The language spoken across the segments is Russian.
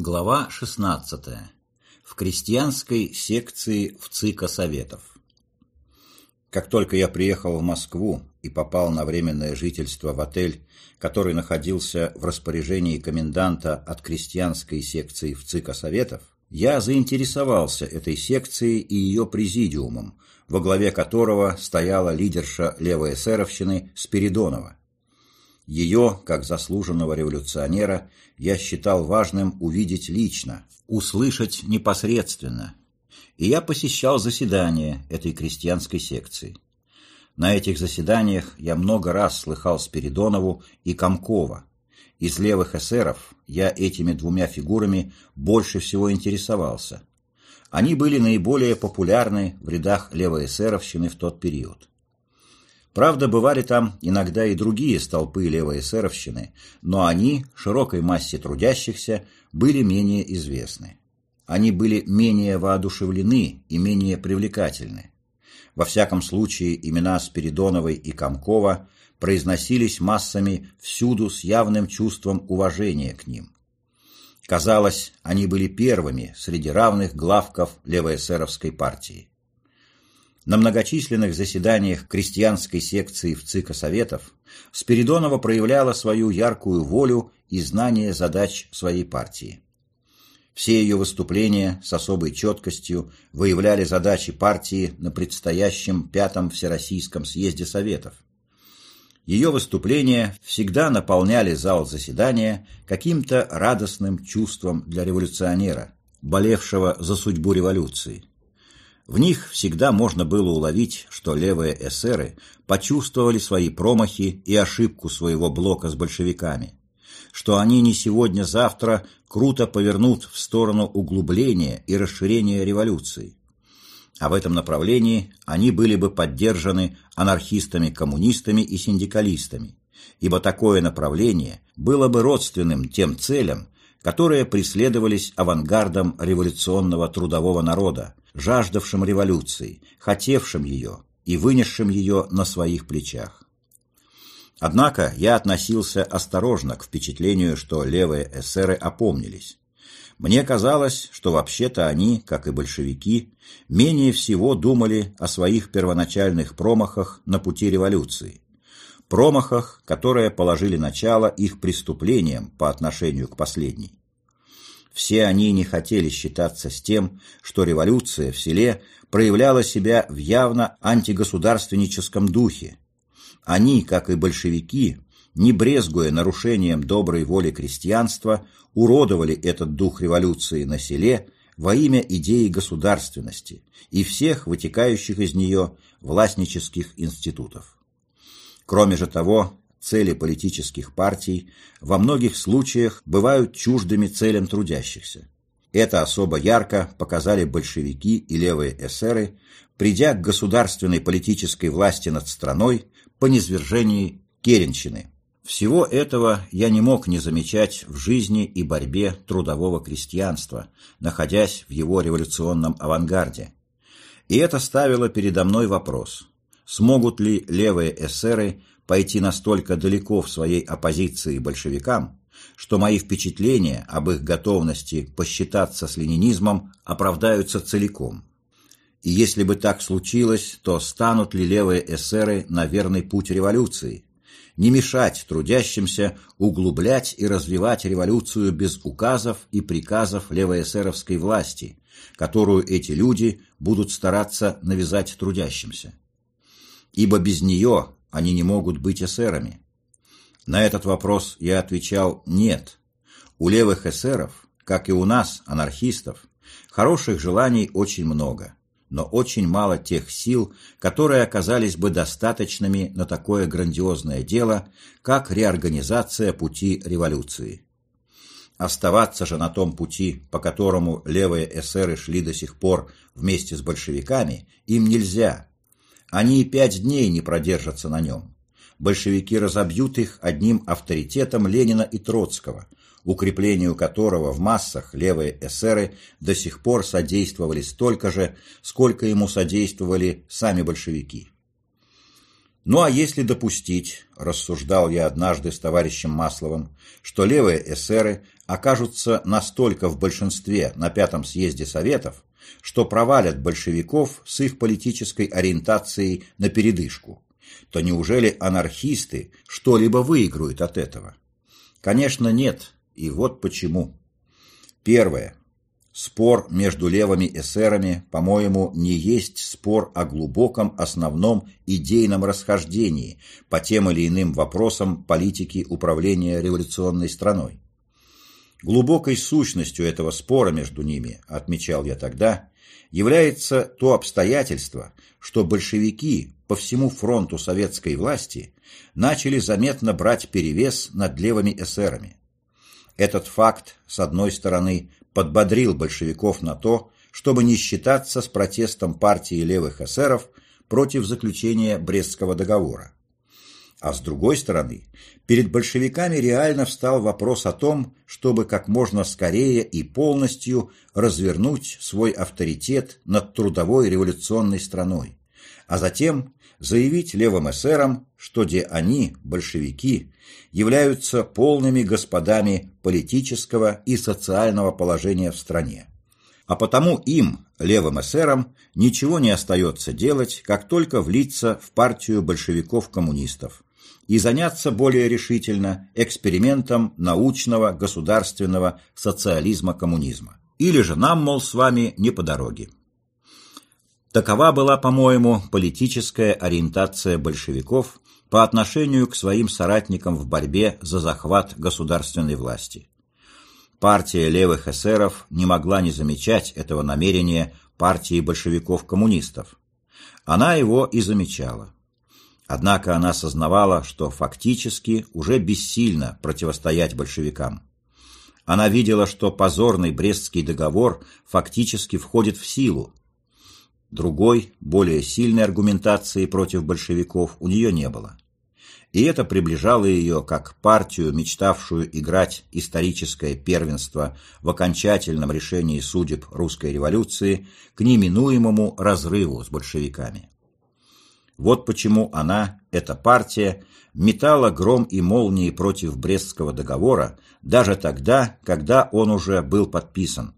Глава 16. В крестьянской секции в ЦИКа Советов. Как только я приехал в Москву и попал на временное жительство в отель, который находился в распоряжении коменданта от крестьянской секции в ЦИКа Советов, я заинтересовался этой секцией и ее президиумом, во главе которого стояла лидерша левоэсеровщины Спиридонова. Ее, как заслуженного революционера, я считал важным увидеть лично, услышать непосредственно. И я посещал заседания этой крестьянской секции. На этих заседаниях я много раз слыхал Спиридонову и Комкова. Из левых эсеров я этими двумя фигурами больше всего интересовался. Они были наиболее популярны в рядах левоэсеровщины в тот период. Правда, бывали там иногда и другие столпы левоэсеровщины, но они, широкой массе трудящихся, были менее известны. Они были менее воодушевлены и менее привлекательны. Во всяком случае, имена Спиридоновой и Комкова произносились массами всюду с явным чувством уважения к ним. Казалось, они были первыми среди равных главков левоэсеровской партии. На многочисленных заседаниях крестьянской секции в ЦИКа Советов Спиридонова проявляла свою яркую волю и знание задач своей партии. Все ее выступления с особой четкостью выявляли задачи партии на предстоящем Пятом Всероссийском съезде Советов. Ее выступления всегда наполняли зал заседания каким-то радостным чувством для революционера, болевшего за судьбу революции. В них всегда можно было уловить, что левые эсеры почувствовали свои промахи и ошибку своего блока с большевиками, что они не сегодня-завтра круто повернут в сторону углубления и расширения революции. А в этом направлении они были бы поддержаны анархистами-коммунистами и синдикалистами, ибо такое направление было бы родственным тем целям, которые преследовались авангардом революционного трудового народа, жаждавшим революции, хотевшим ее и вынесшим ее на своих плечах. Однако я относился осторожно к впечатлению, что левые эсеры опомнились. Мне казалось, что вообще-то они, как и большевики, менее всего думали о своих первоначальных промахах на пути революции. Промахах, которые положили начало их преступлениям по отношению к последней. Все они не хотели считаться с тем, что революция в селе проявляла себя в явно антигосударственническом духе. Они, как и большевики, не брезгуя нарушением доброй воли крестьянства, уродовали этот дух революции на селе во имя идеи государственности и всех вытекающих из нее властнических институтов. Кроме же того, цели политических партий во многих случаях бывают чуждыми целям трудящихся. Это особо ярко показали большевики и левые эсеры, придя к государственной политической власти над страной по низвержении Керенщины. Всего этого я не мог не замечать в жизни и борьбе трудового крестьянства, находясь в его революционном авангарде. И это ставило передо мной вопрос, смогут ли левые эсеры пойти настолько далеко в своей оппозиции большевикам, что мои впечатления об их готовности посчитаться с ленинизмом оправдаются целиком. И если бы так случилось, то станут ли левые эсеры на верный путь революции? Не мешать трудящимся углублять и развивать революцию без указов и приказов левоэсеровской власти, которую эти люди будут стараться навязать трудящимся. Ибо без нее они не могут быть эсерами? На этот вопрос я отвечал «нет». У левых эсеров, как и у нас, анархистов, хороших желаний очень много, но очень мало тех сил, которые оказались бы достаточными на такое грандиозное дело, как реорганизация пути революции. Оставаться же на том пути, по которому левые эсеры шли до сих пор вместе с большевиками, им нельзя, они и пять дней не продержатся на нем. Большевики разобьют их одним авторитетом Ленина и Троцкого, укреплению которого в массах левые эсеры до сих пор содействовали столько же, сколько ему содействовали сами большевики. Ну а если допустить, рассуждал я однажды с товарищем Масловым, что левые эсеры окажутся настолько в большинстве на пятом съезде Советов, что провалят большевиков с их политической ориентацией на передышку, то неужели анархисты что-либо выиграют от этого? Конечно, нет, и вот почему. Первое. Спор между левыми эсерами, по-моему, не есть спор о глубоком основном идейном расхождении по тем или иным вопросам политики управления революционной страной. Глубокой сущностью этого спора между ними, отмечал я тогда, является то обстоятельство, что большевики по всему фронту советской власти начали заметно брать перевес над левыми эсерами. Этот факт, с одной стороны, подбодрил большевиков на то, чтобы не считаться с протестом партии левых эсеров против заключения Брестского договора. А с другой стороны, перед большевиками реально встал вопрос о том, чтобы как можно скорее и полностью развернуть свой авторитет над трудовой революционной страной, а затем заявить левым эсерам, что где они, большевики, являются полными господами политического и социального положения в стране. А потому им, левым эсерам, ничего не остается делать, как только влиться в партию большевиков-коммунистов, и заняться более решительно экспериментом научного государственного социализма-коммунизма. Или же нам, мол, с вами не по дороге. Такова была, по-моему, политическая ориентация большевиков по отношению к своим соратникам в борьбе за захват государственной власти. Партия левых эсеров не могла не замечать этого намерения партии большевиков-коммунистов. Она его и замечала. Однако она осознавала, что фактически уже бессильно противостоять большевикам. Она видела, что позорный Брестский договор фактически входит в силу. Другой, более сильной аргументации против большевиков у нее не было. И это приближало ее как партию, мечтавшую играть историческое первенство в окончательном решении судеб русской революции, к неминуемому разрыву с большевиками. Вот почему она, эта партия, метала гром и молнии против Брестского договора даже тогда, когда он уже был подписан.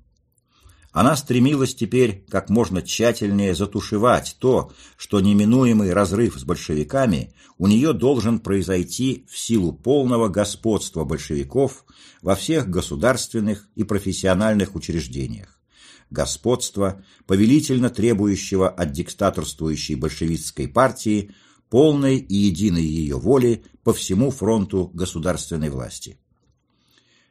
Она стремилась теперь как можно тщательнее затушевать то, что неминуемый разрыв с большевиками у нее должен произойти в силу полного господства большевиков во всех государственных и профессиональных учреждениях господства, повелительно требующего от диктаторствующей большевистской партии полной и единой ее воли по всему фронту государственной власти.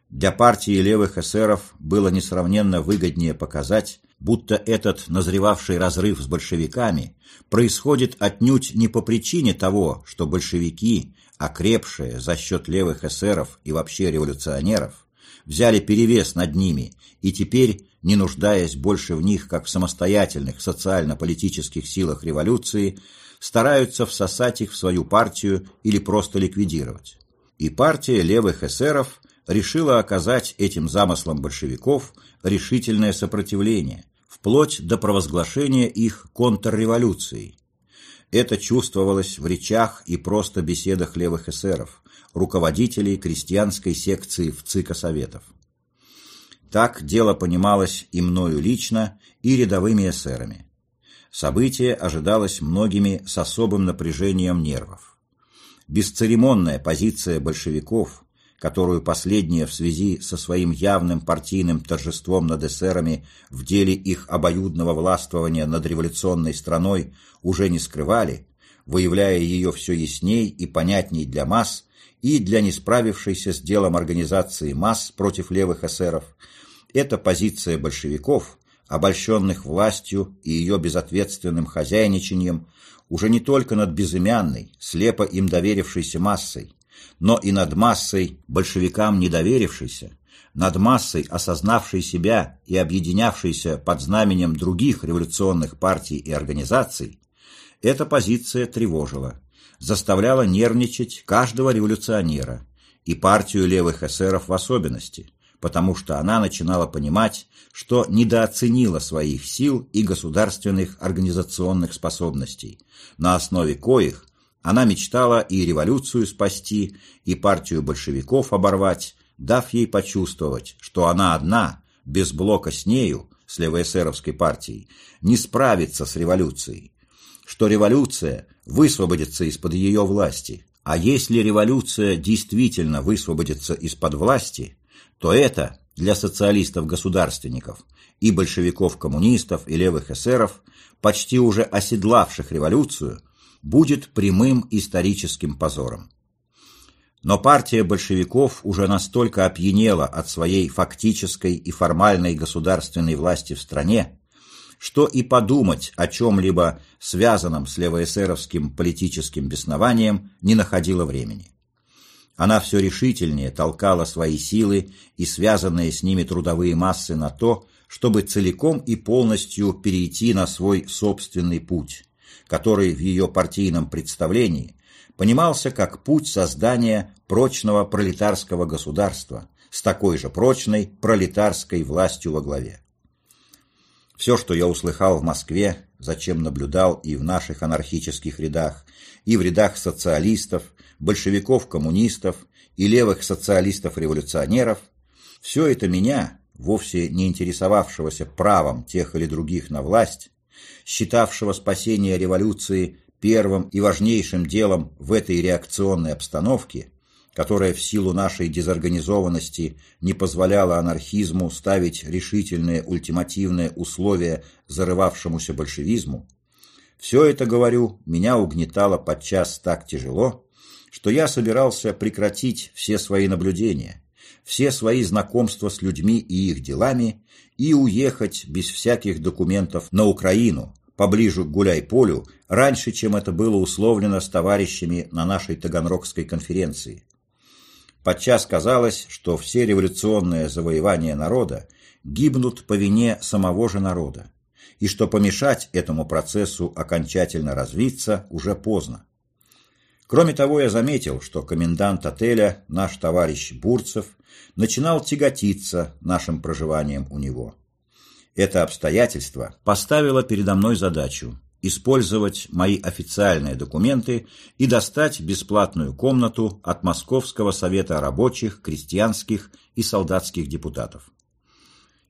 Для партии левых эсеров было несравненно выгоднее показать, будто этот назревавший разрыв с большевиками происходит отнюдь не по причине того, что большевики, окрепшие за счет левых эсеров и вообще революционеров, взяли перевес над ними и теперь не нуждаясь больше в них, как в самостоятельных социально-политических силах революции, стараются всосать их в свою партию или просто ликвидировать. И партия левых эсеров решила оказать этим замыслам большевиков решительное сопротивление, вплоть до провозглашения их контрреволюцией. Это чувствовалось в речах и просто беседах левых эсеров, руководителей крестьянской секции в ЦИКа Советов. Так дело понималось и мною лично, и рядовыми эсерами. Событие ожидалось многими с особым напряжением нервов. Бесцеремонная позиция большевиков, которую последние в связи со своим явным партийным торжеством над эсерами в деле их обоюдного властвования над революционной страной уже не скрывали, выявляя ее все ясней и понятней для масс и для не справившейся с делом организации масс против левых эсеров, эта позиция большевиков, обольщенных властью и ее безответственным хозяйничанием, уже не только над безымянной, слепо им доверившейся массой, но и над массой, большевикам не доверившейся, над массой, осознавшей себя и объединявшейся под знаменем других революционных партий и организаций, эта позиция тревожила, заставляла нервничать каждого революционера и партию левых эсеров в особенности – потому что она начинала понимать, что недооценила своих сил и государственных организационных способностей, на основе коих Она мечтала и революцию спасти, и партию большевиков оборвать, дав ей почувствовать, что она одна, без блока с нею, с левоэсеровской партией, не справится с революцией, что революция высвободится из-под ее власти, а если революция действительно высвободится из-под власти, то это для социалистов-государственников и большевиков-коммунистов и левых эсеров, почти уже оседлавших революцию, будет прямым историческим позором. Но партия большевиков уже настолько опьянела от своей фактической и формальной государственной власти в стране, что и подумать о чем-либо связанном с левоэсеровским политическим беснованием не находила времени. Она все решительнее толкала свои силы и связанные с ними трудовые массы на то, чтобы целиком и полностью перейти на свой собственный путь, который в ее партийном представлении понимался как путь создания прочного пролетарского государства с такой же прочной пролетарской властью во главе. Все, что я услыхал в Москве, зачем наблюдал и в наших анархических рядах, и в рядах социалистов, большевиков-коммунистов и левых социалистов-революционеров, все это меня, вовсе не интересовавшегося правом тех или других на власть, считавшего спасение революции первым и важнейшим делом в этой реакционной обстановке, которая в силу нашей дезорганизованности не позволяла анархизму ставить решительные ультимативные условия зарывавшемуся большевизму, все это, говорю, меня угнетало подчас так тяжело, что я собирался прекратить все свои наблюдения, все свои знакомства с людьми и их делами и уехать без всяких документов на Украину, поближе к Гуляй-Полю, раньше, чем это было условлено с товарищами на нашей Таганрогской конференции. Подчас казалось, что все революционные завоевания народа гибнут по вине самого же народа, и что помешать этому процессу окончательно развиться уже поздно. Кроме того, я заметил, что комендант отеля, наш товарищ Бурцев, начинал тяготиться нашим проживанием у него. Это обстоятельство поставило передо мной задачу использовать мои официальные документы и достать бесплатную комнату от Московского совета рабочих, крестьянских и солдатских депутатов.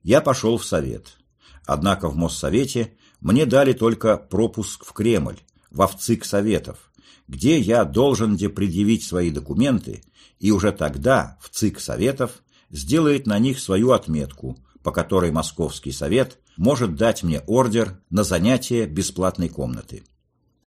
Я пошел в совет. Однако в Моссовете мне дали только пропуск в Кремль, в ВЦИК Советов, где я должен где предъявить свои документы, и уже тогда в ЦИК Советов сделает на них свою отметку, по которой Московский Совет может дать мне ордер на занятие бесплатной комнаты.